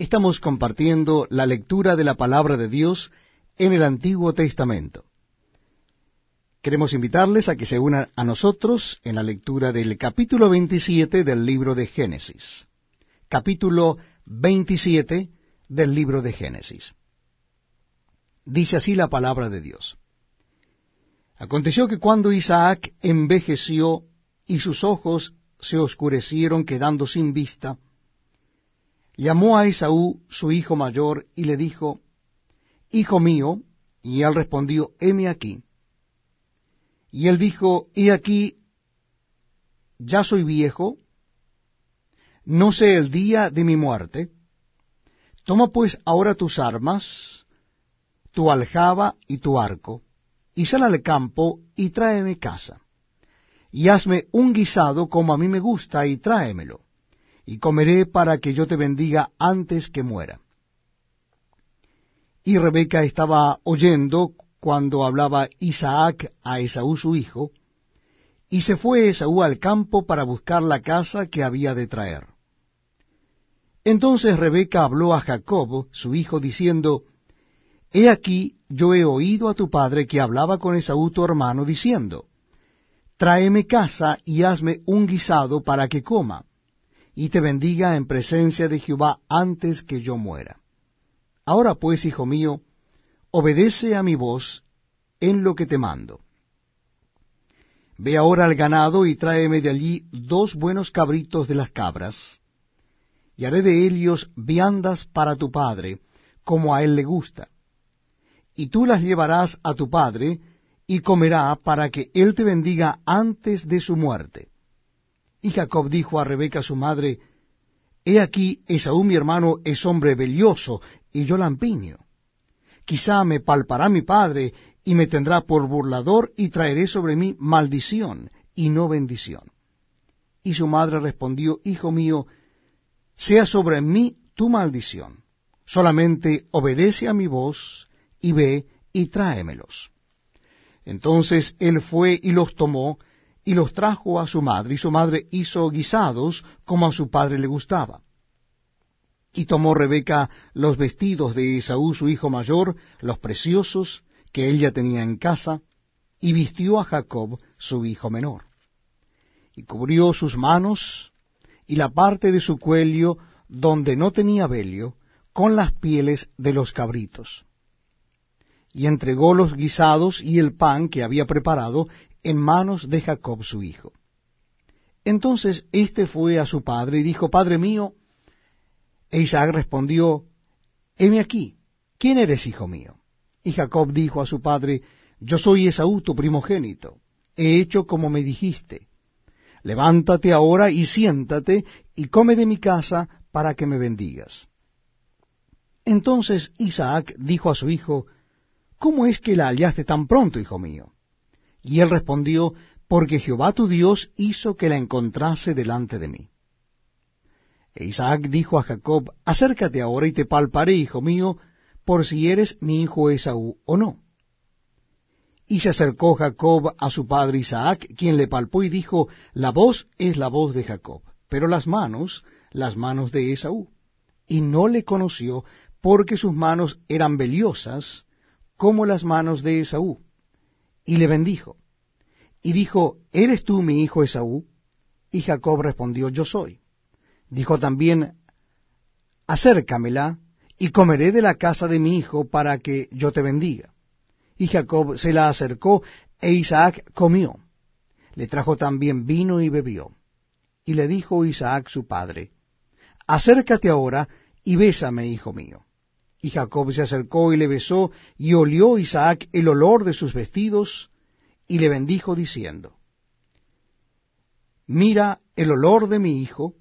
Estamos compartiendo la lectura de la palabra de Dios en el Antiguo Testamento. Queremos invitarles a que se unan a nosotros en la lectura del capítulo 27 del libro de Génesis. Capítulo 27 del libro de Génesis. Dice así la palabra de Dios. Aconteció que cuando Isaac envejeció y sus ojos se oscurecieron quedando sin vista, llamó a Esaú su hijo mayor y le dijo, Hijo mío, y él respondió, heme aquí. Y él dijo, He aquí, ya soy viejo, no sé el día de mi muerte. Toma pues ahora tus armas, tu aljaba y tu arco, y sal al campo y tráeme casa y hazme un guisado como a mí me gusta, y tráemelo, y comeré para que yo te bendiga antes que muera. Y Rebeca estaba oyendo cuando hablaba Isaac a Esaú su hijo, y se fue Esaú al campo para buscar la casa que había de traer. Entonces Rebeca habló a Jacob, su hijo, diciendo, He aquí yo he oído a tu padre que hablaba con Esaú tu hermano, diciendo, tráeme casa y hazme un guisado para que coma, y te bendiga en presencia de Jehová antes que yo muera. Ahora pues, hijo mío, obedece a mi voz en lo que te mando. Ve ahora al ganado y tráeme de allí dos buenos cabritos de las cabras, y haré de ellos viandas para tu padre, como a él le gusta. Y tú las llevarás a tu padre, y comerá para que él te bendiga antes de su muerte. Y Jacob dijo a Rebeca su madre, He aquí, Esaú mi hermano es hombre belioso, y yo lampiño. Quizá me palpará mi padre, y me tendrá por burlador, y traeré sobre mí maldición, y no bendición. Y su madre respondió, Hijo mío, sea sobre mí tu maldición, solamente obedece a mi voz, y ve y tráemelos. Entonces él fue y los tomó, y los trajo a su madre, y su madre hizo guisados como a su padre le gustaba. Y tomó Rebeca los vestidos de Esaú su hijo mayor, los preciosos, que ella tenía en casa, y vistió a Jacob su hijo menor. Y cubrió sus manos y la parte de su cuello donde no tenía velio, con las pieles de los cabritos y entregó los guisados y el pan que había preparado en manos de Jacob su hijo. Entonces éste fue a su padre y dijo, Padre mío, e Isaac respondió, Heme aquí, ¿quién eres, hijo mío? Y Jacob dijo a su padre, Yo soy Esaú, tu primogénito, he hecho como me dijiste. Levántate ahora y siéntate y come de mi casa para que me bendigas. Entonces Isaac dijo a su hijo, ¿Cómo es que la hallaste tan pronto, hijo mío? Y él respondió, Porque Jehová tu Dios hizo que la encontrase delante de mí. E Isaac dijo a Jacob, Acércate ahora y te palparé, hijo mío, por si eres mi hijo Esaú o no. Y se acercó Jacob a su padre Isaac, quien le palpó y dijo, La voz es la voz de Jacob, pero las manos, las manos de Esaú. Y no le conoció, porque sus manos eran veliosas, como las manos de Esaú, y le bendijo. Y dijo, ¿Eres tú mi hijo Esaú? Y Jacob respondió, Yo soy. Dijo también, Acércamela, y comeré de la casa de mi hijo para que yo te bendiga. Y Jacob se la acercó, e Isaac comió. Le trajo también vino y bebió. Y le dijo Isaac su padre, Acércate ahora y bésame, hijo mío. Y Jacob se acercó y le besó, y olió Isaac el olor de sus vestidos, y le bendijo diciendo, Mira el olor de mi hijo,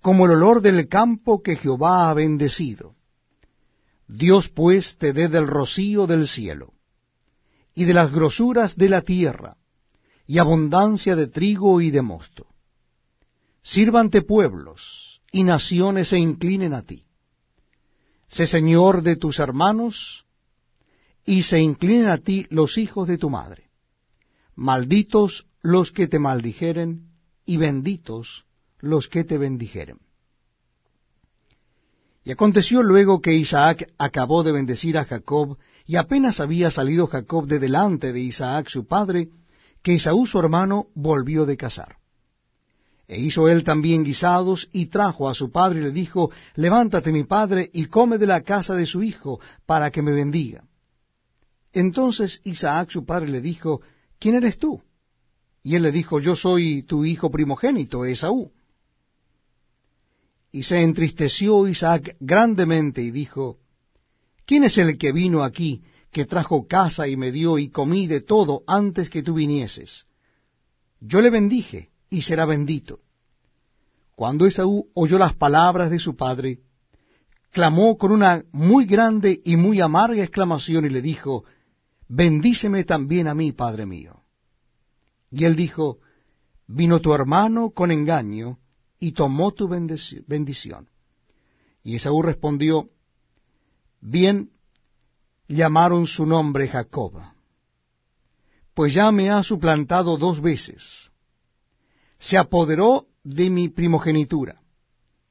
como el olor del campo que Jehová ha bendecido. Dios pues te dé del rocío del cielo, y de las grosuras de la tierra, y abundancia de trigo y de mosto. Sírvante pueblos, y naciones se inclinen a ti sé señor de tus hermanos, y se inclinen a ti los hijos de tu madre. Malditos los que te maldijeren, y benditos los que te bendijeren. Y aconteció luego que Isaac acabó de bendecir a Jacob, y apenas había salido Jacob de delante de Isaac su padre, que Esaú su hermano volvió de cazar. E hizo él también guisados, y trajo a su padre y le dijo, Levántate mi padre, y come de la casa de su hijo, para que me bendiga. Entonces Isaac su padre le dijo, ¿quién eres tú? Y él le dijo, yo soy tu hijo primogénito, Esaú. Y se entristeció Isaac grandemente y dijo, ¿quién es el que vino aquí, que trajo casa y me dio y comí de todo antes que tú vinieses? Yo le bendije y será bendito. Cuando Esaú oyó las palabras de su padre, clamó con una muy grande y muy amarga exclamación y le dijo, Bendíceme también a mí, padre mío. Y él dijo, Vino tu hermano con engaño, y tomó tu bendición. Y Esaú respondió, Bien, llamaron su nombre Jacob, pues ya me ha suplantado dos veces. Se apoderó de mi primogenitura,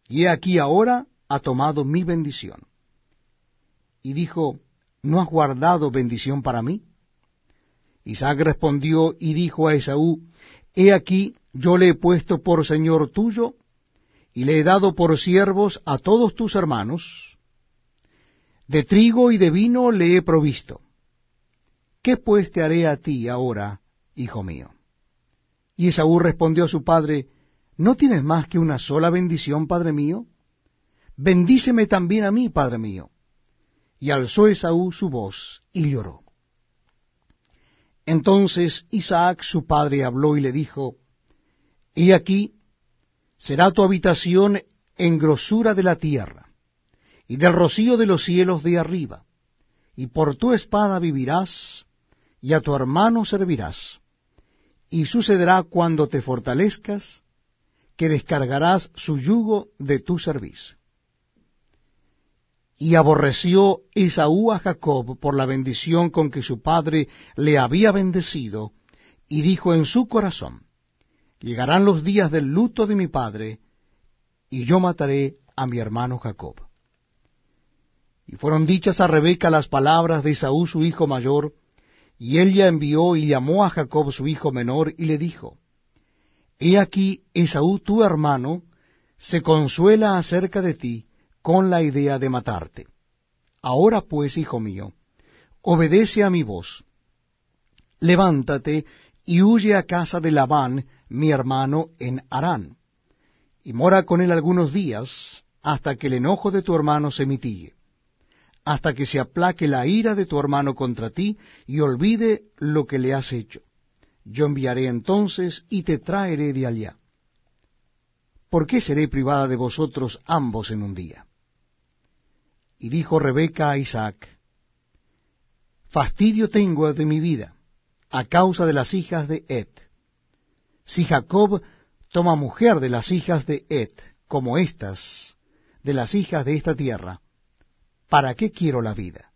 y he aquí ahora ha tomado mi bendición. Y dijo, ¿no has guardado bendición para mí? Isaac respondió y dijo a Esaú, He aquí, yo le he puesto por señor tuyo, y le he dado por siervos a todos tus hermanos, de trigo y de vino le he provisto. ¿Qué pues te haré a ti ahora, hijo mío? Y Esaú respondió a su padre, ¿no tienes más que una sola bendición, padre mío? Bendíceme también a mí, padre mío. Y alzó Esaú su voz y lloró. Entonces Isaac su padre habló y le dijo, He aquí, será tu habitación en grosura de la tierra, y del rocío de los cielos de arriba, y por tu espada vivirás, y a tu hermano servirás. Y sucederá cuando te fortalezcas, que descargarás su yugo de tu servicio. Y aborreció Esaú a Jacob por la bendición con que su padre le había bendecido, y dijo en su corazón, Llegarán los días del luto de mi padre, y yo mataré a mi hermano Jacob. Y fueron dichas a Rebeca las palabras de Esaú su hijo mayor, y ella envió y llamó a Jacob su hijo menor, y le dijo, He aquí Esaú tu hermano se consuela acerca de ti, con la idea de matarte. Ahora pues, hijo mío, obedece a mi voz. Levántate y huye a casa de Labán, mi hermano, en Harán, y mora con él algunos días, hasta que el enojo de tu hermano se mitigue, hasta que se aplaque la ira de tu hermano contra ti, y olvide lo que le has hecho. Yo enviaré entonces y te traeré de allá. ¿Por qué seré privada de vosotros ambos en un día? Y dijo Rebeca a Isaac, Fastidio tengo de mi vida, a causa de las hijas de Et. Si Jacob toma mujer de las hijas de Et, como estas, de las hijas de esta tierra, ¿para qué quiero la vida?